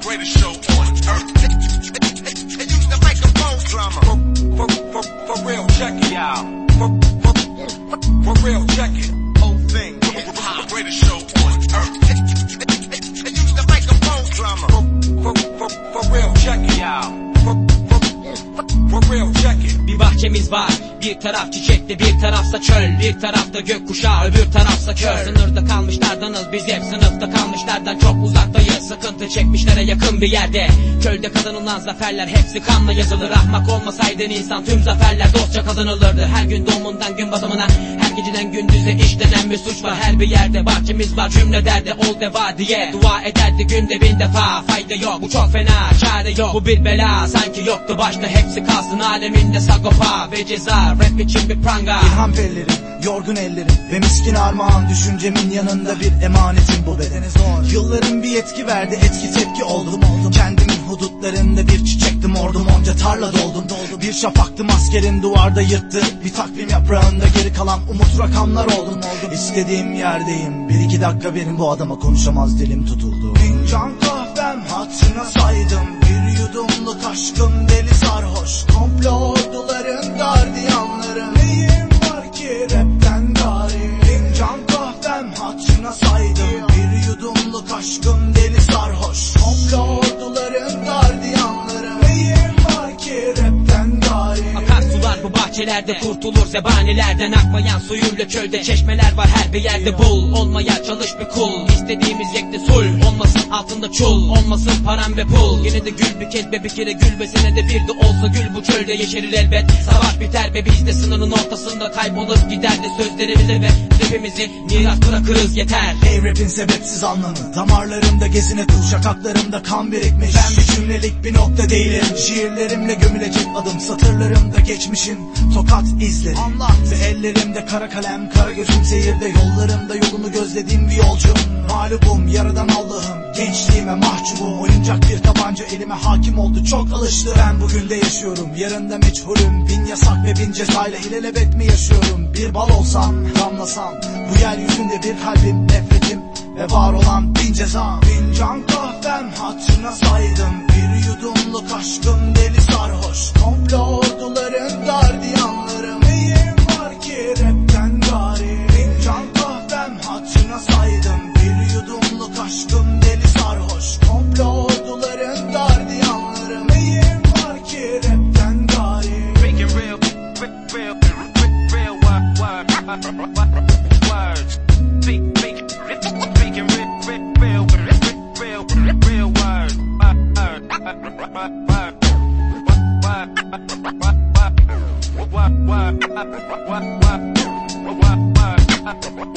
the greatest show on earth. They use the microphone drama. For, for, for, for real, check it out. For, for, for real, check it. Whole thing. The greatest show on earth. They use the microphone drama. For, for, for, for real, check it out. For, for, for real, check it. Bir bahçemiz var. Bir taraf çiçekli bir tarafsa çöl. Bir tarafta gökkuşağı öbür tarafsa kör Sınırda kalmışlardanız biz hep Sınıfta kalmışlardan. Çok uzaktayız Sıkıntı çekmişlere yakın bir yerde. Çölde kazanılan zaferler hepsi kanla yazılır. Ahmak olmasaydın insan tüm zaferler dostça kazanılırdı. Her gün doğumundan gün batımına geceden gündüze işlenen bir suç var. Her bir yerde bahçemiz var. Cümle derdi ol deva diye Dua ederdi günde bin defa. Fayda yok. Bu çok fena. Çare yok. Bu bir bela. Sanki yoktu başta. Hepsi kalsın Aleminde sagopa ve ceza. Rap için bir pranga. İlham bellerim, yorgun ellerim. Ve miskin armağan düşüncemin yanında bir emanetim bu bedene zor. Yılların bir etki verdi, etki tepki oldum oldum. Kendimin hudutlarında bir çiçektim ordum onca tarla doldum doldum. Bir şafaktım askerin duvarda yırttı, bir takvim yaprağında geri kalan umut rakamlar oldum oldum. İstediğim yerdeyim, bir iki dakika benim bu adama konuşamaz dilim tutuldu. Fincan kahvem hatırına saydım, bir yudumluk aşkım deli sarhoş. Komplo orduların bahçelerde kurtulur zebanilerden Akmayan suyuyla çölde çeşmeler var her bir yerde bul. Olmaya çalış bir kul. İstediğimiz Olmasın altında çul. Olmasın param ve pul. Yine de gül bir kez be bir kere gül ve senede bir de olsa gül. Bu çölde yeşerir elbet. Savaş biter ve biz de sınırın ortasında kaybolup gider de Sözlerimize ve rapimizi miras bırakırız. Yeter. Ey rapin sebepsiz anlamı. Damarlarımda gezine tur şakaklarımda kan birikmiş. Ben bir cümlelik bir nokta değilim. Şiirlerimle gömülecek adım. Satırlarımda geçmişin tokat izleri. Anlat. Ve ellerimde kara kalem Kara gözüm. Seyirde Yollarımda yolunu gözlediğim bir yolcum. Mağlubum yaradan Allah'ım Gençliğime mahcubum Oyuncak bir tabanca elime hakim oldu Çok alıştı. Ben bugün de yaşıyorum Yarın da meçhulüm. Bin yasak ve bin cezayla ilelebet mi yaşıyorum. Bir bal olsam damlasam Bu yeryüzünde bir kalbim nefretim ve var olan bin ceza Fincan kahvem hatırına saydım Bir yudumluk aşkım deli sarhoş. Komplo words. Speak, speak, speaking real, real, real, real, words. Word, word, word, word, word, word, word, word, word, word, word, word,